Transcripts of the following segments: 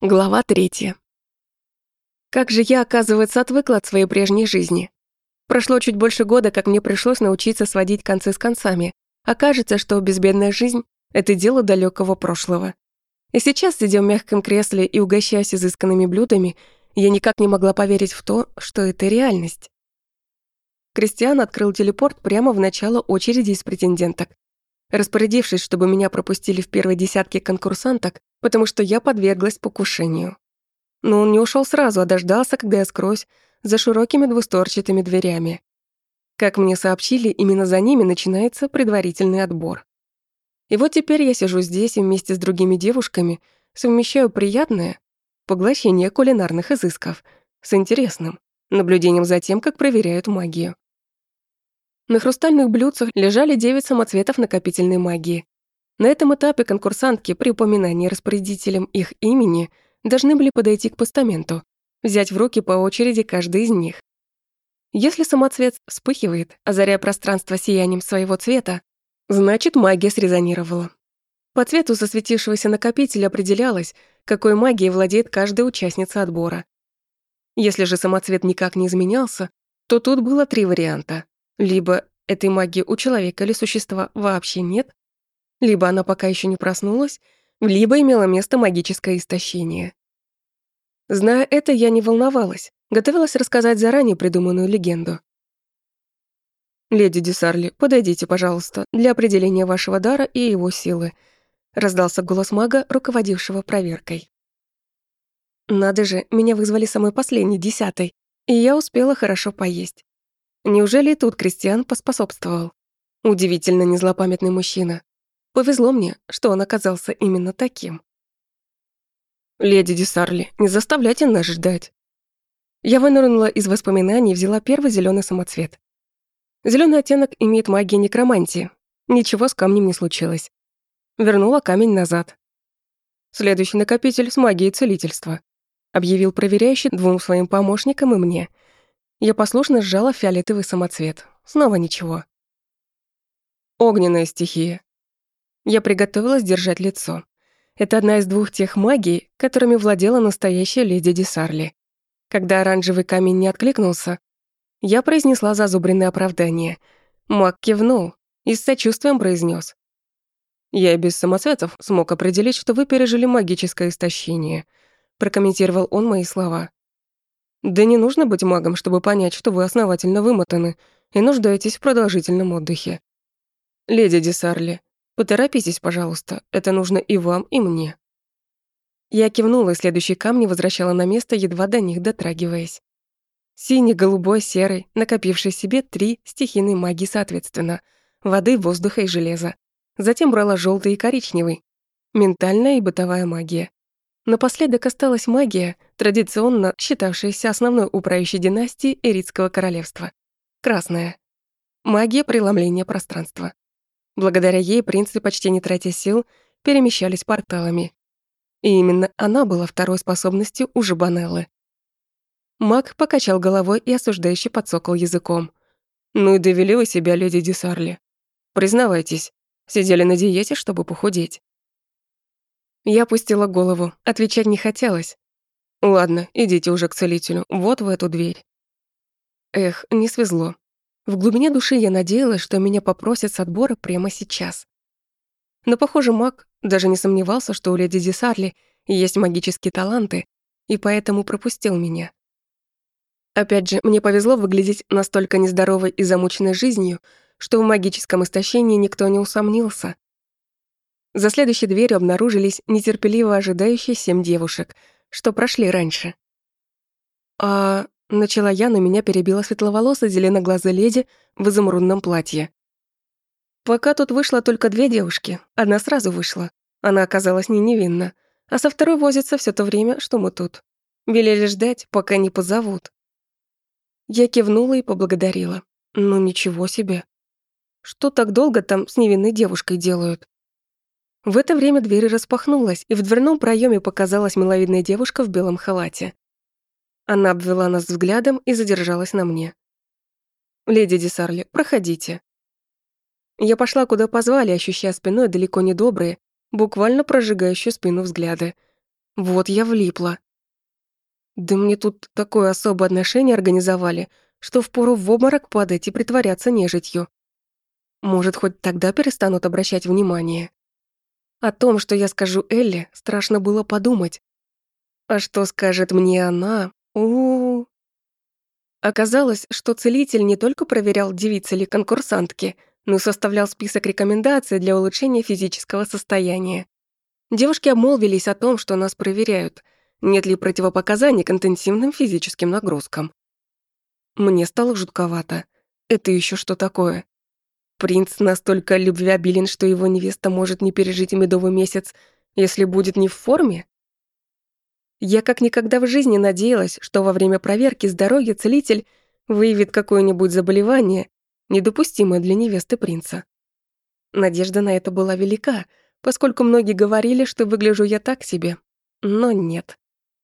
Глава третья. Как же я, оказывается, отвыкла от своей прежней жизни. Прошло чуть больше года, как мне пришлось научиться сводить концы с концами. Окажется, что безбедная жизнь — это дело далекого прошлого. И сейчас, сидя в мягком кресле и угощаясь изысканными блюдами, я никак не могла поверить в то, что это реальность. Кристиан открыл телепорт прямо в начало очереди из претенденток. Распорядившись, чтобы меня пропустили в первой десятке конкурсанток, потому что я подверглась покушению. Но он не ушел сразу, а дождался, когда я скроюсь за широкими двусторчатыми дверями. Как мне сообщили, именно за ними начинается предварительный отбор. И вот теперь я сижу здесь и вместе с другими девушками совмещаю приятное поглощение кулинарных изысков с интересным наблюдением за тем, как проверяют магию. На хрустальных блюдцах лежали девять самоцветов накопительной магии, на этом этапе конкурсантки при упоминании распорядителем их имени должны были подойти к постаменту, взять в руки по очереди каждый из них. Если самоцвет вспыхивает, озаряя пространство сиянием своего цвета, значит магия срезонировала. По цвету засветившегося накопителя определялось, какой магией владеет каждая участница отбора. Если же самоцвет никак не изменялся, то тут было три варианта. Либо этой магии у человека или существа вообще нет, либо она пока еще не проснулась, либо имело место магическое истощение. Зная это, я не волновалась, готовилась рассказать заранее придуманную легенду. «Леди Десарли, подойдите, пожалуйста, для определения вашего дара и его силы», раздался голос мага, руководившего проверкой. Надо же, меня вызвали самой последней, десятой, и я успела хорошо поесть. Неужели тут Кристиан поспособствовал? Удивительно незлопамятный мужчина. Повезло мне, что он оказался именно таким. «Леди Десарли, не заставляйте нас ждать». Я вынырнула из воспоминаний и взяла первый зеленый самоцвет. Зеленый оттенок имеет магия некромантии. Ничего с камнем не случилось. Вернула камень назад. Следующий накопитель с магией целительства. Объявил проверяющий двум своим помощникам и мне. Я послушно сжала фиолетовый самоцвет. Снова ничего. Огненная стихия. Я приготовилась держать лицо. Это одна из двух тех магий, которыми владела настоящая леди Десарли. Когда оранжевый камень не откликнулся, я произнесла зазубренное оправдание. Маг кивнул и с сочувствием произнес: «Я без самоцветов смог определить, что вы пережили магическое истощение», прокомментировал он мои слова. «Да не нужно быть магом, чтобы понять, что вы основательно вымотаны и нуждаетесь в продолжительном отдыхе. Леди Десарли, Поторопитесь, пожалуйста, это нужно и вам, и мне». Я кивнула, и следующие камни возвращала на место, едва до них дотрагиваясь. Синий, голубой, серый, накопивший себе три стихийные магии соответственно. Воды, воздуха и железа. Затем брала желтый и коричневый. Ментальная и бытовая магия. Напоследок осталась магия, традиционно считавшаяся основной у правящей династии Эритского королевства. Красная. Магия преломления пространства. Благодаря ей принцы, почти не тратя сил, перемещались порталами. И именно она была второй способностью у Жабанеллы. Маг покачал головой и осуждающе подсокал языком. «Ну и довели вы себя, леди Десарли. Признавайтесь, сидели на диете, чтобы похудеть». Я опустила голову, отвечать не хотелось. «Ладно, идите уже к целителю, вот в эту дверь». Эх, не свезло. В глубине души я надеялась, что меня попросят с отбора прямо сейчас. Но, похоже, маг даже не сомневался, что у леди Десарли есть магические таланты, и поэтому пропустил меня. Опять же, мне повезло выглядеть настолько нездоровой и замученной жизнью, что в магическом истощении никто не усомнился. За следующей дверью обнаружились нетерпеливо ожидающие семь девушек, что прошли раньше. «А Начала я, но меня перебила светловолосая зеленоглазая леди в изумрудном платье. Пока тут вышло только две девушки, одна сразу вышла. Она оказалась не невинна, а со второй возится все то время, что мы тут. Велели ждать, пока не позовут. Я кивнула и поблагодарила. Ну ничего себе. Что так долго там с невинной девушкой делают? В это время дверь распахнулась, и в дверном проеме показалась миловидная девушка в белом халате. Она обвела нас взглядом и задержалась на мне. «Леди Десарли, проходите». Я пошла, куда позвали, ощущая спиной далеко не добрые, буквально прожигающие спину взгляды. Вот я влипла. Да мне тут такое особое отношение организовали, что впору в обморок падать и притворяться нежитью. Может, хоть тогда перестанут обращать внимание. О том, что я скажу Элли, страшно было подумать. А что скажет мне она? У. Оказалось, что целитель не только проверял, девицы ли конкурсантки, но составлял список рекомендаций для улучшения физического состояния. Девушки обмолвились о том, что нас проверяют, нет ли противопоказаний к интенсивным физическим нагрузкам. Мне стало жутковато. Это еще что такое? Принц настолько любвеобилен, что его невеста может не пережить медовый месяц, если будет не в форме? Я как никогда в жизни надеялась, что во время проверки здоровья целитель выявит какое-нибудь заболевание, недопустимое для невесты принца. Надежда на это была велика, поскольку многие говорили, что выгляжу я так себе. Но нет.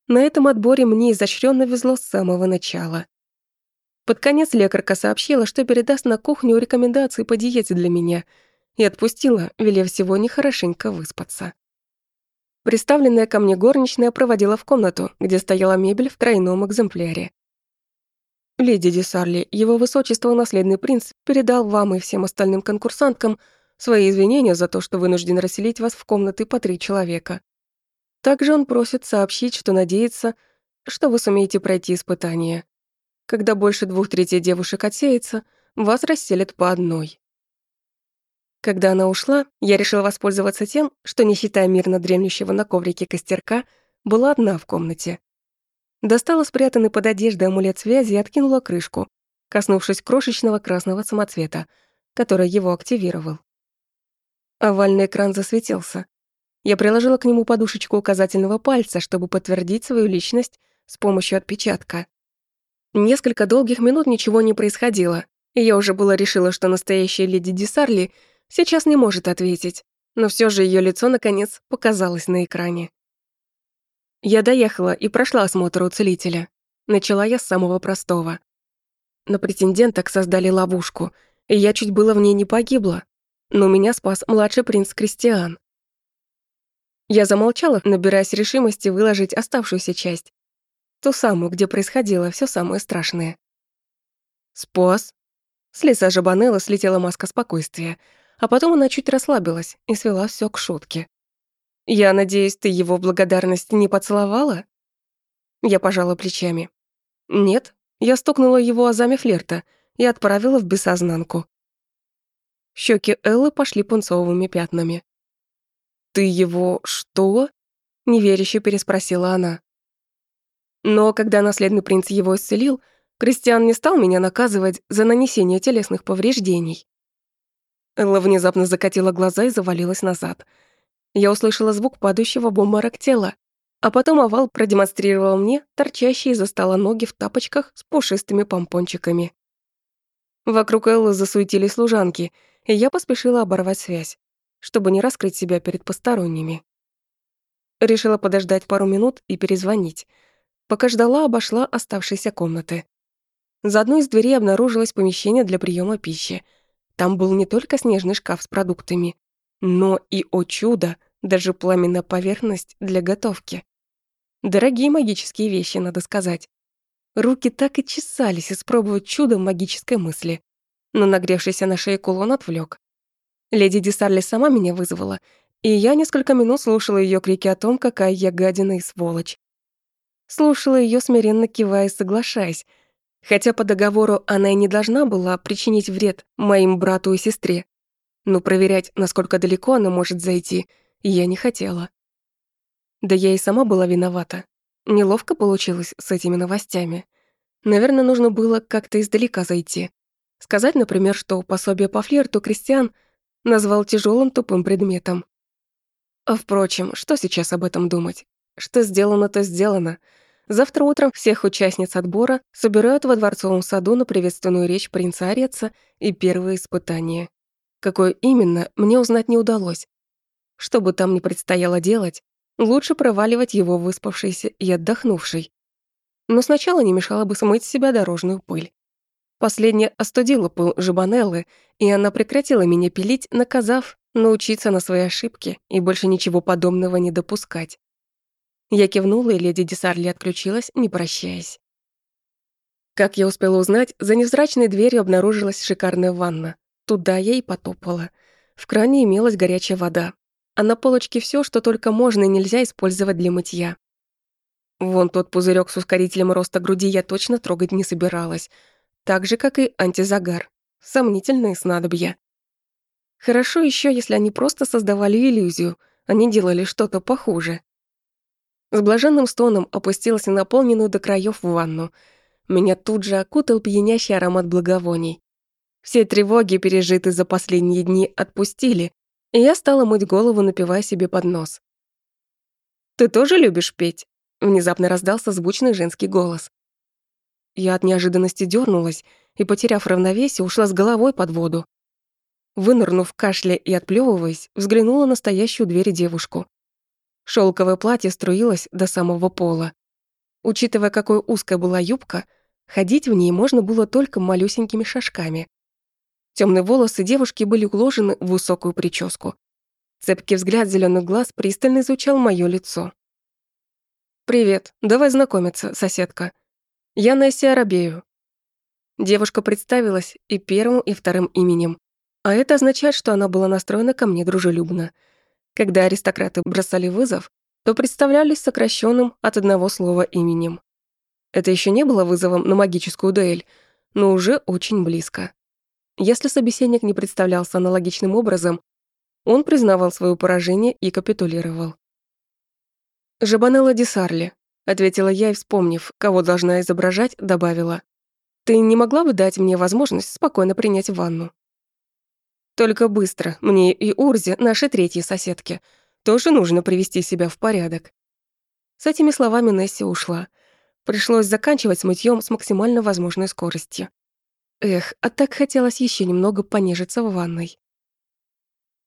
На этом отборе мне изощренно везло с самого начала. Под конец лекарка сообщила, что передаст на кухню рекомендации по диете для меня и отпустила, велев сегодня хорошенько выспаться. Приставленная ко мне горничная проводила в комнату, где стояла мебель в тройном экземпляре. «Леди Десарли, его высочество наследный принц передал вам и всем остальным конкурсанткам свои извинения за то, что вынужден расселить вас в комнаты по три человека. Также он просит сообщить, что надеется, что вы сумеете пройти испытание. Когда больше двух третей девушек отсеется, вас расселят по одной. Когда она ушла, я решила воспользоваться тем, что, не считая мирно дремлющего на коврике костерка, была одна в комнате. Достала спрятанный под одеждой амулет связи и откинула крышку, коснувшись крошечного красного самоцвета, который его активировал. Овальный экран засветился. Я приложила к нему подушечку указательного пальца, чтобы подтвердить свою личность с помощью отпечатка. Несколько долгих минут ничего не происходило, и я уже было решила, что настоящая леди Десарли сейчас не может ответить, но все же ее лицо, наконец, показалось на экране. Я доехала и прошла осмотр у целителя. Начала я с самого простого. На претенденток создали ловушку, и я чуть было в ней не погибла, но меня спас младший принц Кристиан. Я замолчала, набираясь решимости выложить оставшуюся часть, Ту самую, где происходило все самое страшное. «Спас?» С лица Жабанелла слетела маска спокойствия, а потом она чуть расслабилась и свела все к шутке. «Я надеюсь, ты его в благодарность не поцеловала?» Я пожала плечами. «Нет, я стукнула его азами флирта и отправила в бессознанку». Щеки Эллы пошли пунцовыми пятнами. «Ты его что?» — неверяще переспросила она. Но когда наследный принц его исцелил, Кристиан не стал меня наказывать за нанесение телесных повреждений. Элла внезапно закатила глаза и завалилась назад. Я услышала звук падающего в обморок тела, а потом овал продемонстрировал мне торчащие из-за стола ноги в тапочках с пушистыми помпончиками. Вокруг Эллы засуетились служанки, и я поспешила оборвать связь, чтобы не раскрыть себя перед посторонними. Решила подождать пару минут и перезвонить — Пока ждала, обошла оставшиеся комнаты. За одной из дверей обнаружилось помещение для приема пищи. Там был не только снежный шкаф с продуктами, но и, о чудо, даже пламенная поверхность для готовки. Дорогие магические вещи, надо сказать. Руки так и чесались испробовать чудо магической мысли. Но нагревшийся на шее кулон отвлек. Леди Десарли сама меня вызвала, и я несколько минут слушала ее крики о том, какая я гадина и сволочь. Слушала ее, смиренно кивая, соглашаясь, хотя по договору она и не должна была причинить вред моим брату и сестре. Но проверять, насколько далеко она может зайти, я не хотела. Да я и сама была виновата. Неловко получилось с этими новостями. Наверное, нужно было как-то издалека зайти. Сказать, например, что пособие по флирту Кристиан назвал тяжелым тупым предметом. А впрочем, что сейчас об этом думать? Что сделано, то сделано. Завтра утром всех участниц отбора собирают во дворцовом саду на приветственную речь принца Ореца и первые испытания. Какое именно, мне узнать не удалось. Что бы там ни предстояло делать, лучше проваливать его выспавшийся и отдохнувший. Но сначала не мешало бы смыть с себя дорожную пыль. Последняя остудила пыл Жабанеллы, и она прекратила меня пилить, наказав научиться на свои ошибки и больше ничего подобного не допускать. Я кивнула, и леди Десарли отключилась, не прощаясь. Как я успела узнать, за невзрачной дверью обнаружилась шикарная ванна. Туда я и потопала. В кране имелась горячая вода. А на полочке все, что только можно и нельзя использовать для мытья. Вон тот пузырек с ускорителем роста груди я точно трогать не собиралась. Так же, как и антизагар. Сомнительные снадобья. Хорошо еще, если они просто создавали иллюзию, а не делали что-то похуже. С блаженным стоном опустилась на наполненную до краев ванну. Меня тут же окутал пьянящий аромат благовоний. Все тревоги, пережитые за последние дни, отпустили, и я стала мыть голову, напивая себе под нос. «Ты тоже любишь петь?» Внезапно раздался звучный женский голос. Я от неожиданности дернулась и, потеряв равновесие, ушла с головой под воду. Вынырнув кашля и отплевываясь, взглянула на стоящую дверь девушку. Шелковое платье струилось до самого пола. Учитывая, какой узкая была юбка, ходить в ней можно было только малюсенькими шажками. Темные волосы девушки были уложены в высокую прическу. Цепкий взгляд зеленых глаз пристально изучал мое лицо. «Привет, давай знакомиться, соседка. Я Несси Арабею». Девушка представилась и первым, и вторым именем. А это означает, что она была настроена ко мне дружелюбно – когда аристократы бросали вызов, то представлялись сокращенным от одного слова именем. Это еще не было вызовом на магическую дуэль, но уже очень близко. Если собеседник не представлялся аналогичным образом, он признавал свое поражение и капитулировал. «Жабанелла Десарли», — ответила я и, вспомнив, кого должна изображать, добавила. «Ты не могла бы дать мне возможность спокойно принять ванну?» Только быстро, мне и Урзе, нашей третьей соседке, тоже нужно привести себя в порядок. С этими словами Несси ушла. Пришлось заканчивать с мытьём с максимально возможной скоростью. Эх, а так хотелось еще немного понежиться в ванной.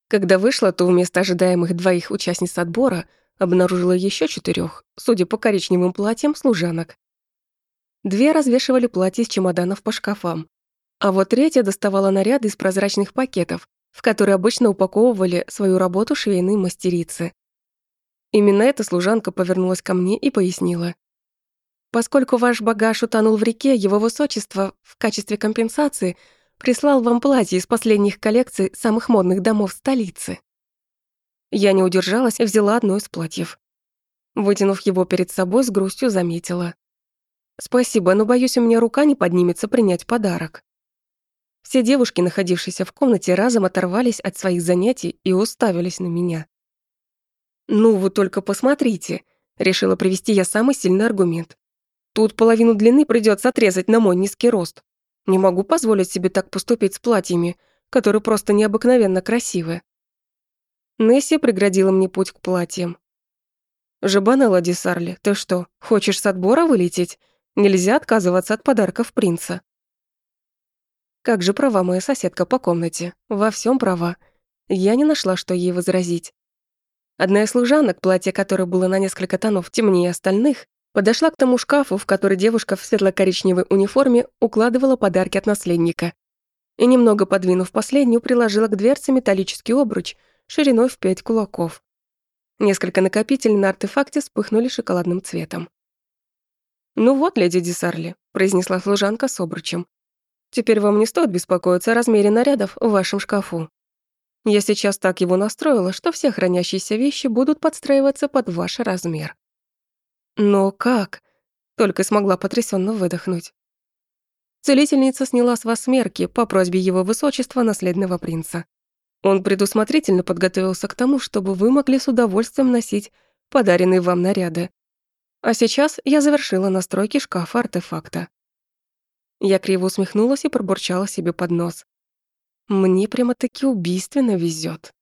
Когда вышла, то вместо ожидаемых двоих участниц отбора обнаружила еще четырех, судя по коричневым платьям, служанок. Две развешивали платья из чемоданов по шкафам, а вот третья доставала наряды из прозрачных пакетов, в которые обычно упаковывали свою работу швейные мастерицы. Именно эта служанка повернулась ко мне и пояснила. «Поскольку ваш багаж утонул в реке, его высочество в качестве компенсации прислал вам платье из последних коллекций самых модных домов столицы». Я не удержалась и взяла одно из платьев. Вытянув его перед собой, с грустью заметила. «Спасибо, но, боюсь, у меня рука не поднимется принять подарок». Все девушки, находившиеся в комнате, разом оторвались от своих занятий и уставились на меня. «Ну, вы только посмотрите», — решила привести я самый сильный аргумент. «Тут половину длины придется отрезать на мой низкий рост. Не могу позволить себе так поступить с платьями, которые просто необыкновенно красивые». Несси преградила мне путь к платьям. «Жабанелла Десарли, ты что, хочешь с отбора вылететь? Нельзя отказываться от подарков принца». Как же права моя соседка по комнате. Во всем права. Я не нашла, что ей возразить. Одна из служанок, платье которой было на несколько тонов темнее остальных, подошла к тому шкафу, в который девушка в светло-коричневой униформе укладывала подарки от наследника. И немного подвинув последнюю, приложила к дверце металлический обруч шириной в пять кулаков. Несколько накопителей на артефакте вспыхнули шоколадным цветом. «Ну вот, леди Десарли», — произнесла служанка с обручем. Теперь вам не стоит беспокоиться о размере нарядов в вашем шкафу. Я сейчас так его настроила, что все хранящиеся вещи будут подстраиваться под ваш размер. Но как? Только смогла потрясенно выдохнуть. Целительница сняла с вас мерки по просьбе его высочества наследного принца. Он предусмотрительно подготовился к тому, чтобы вы могли с удовольствием носить подаренные вам наряды. А сейчас я завершила настройки шкафа артефакта. Я криво усмехнулась и пробурчала себе под нос. Мне прямо-таки убийственно везет.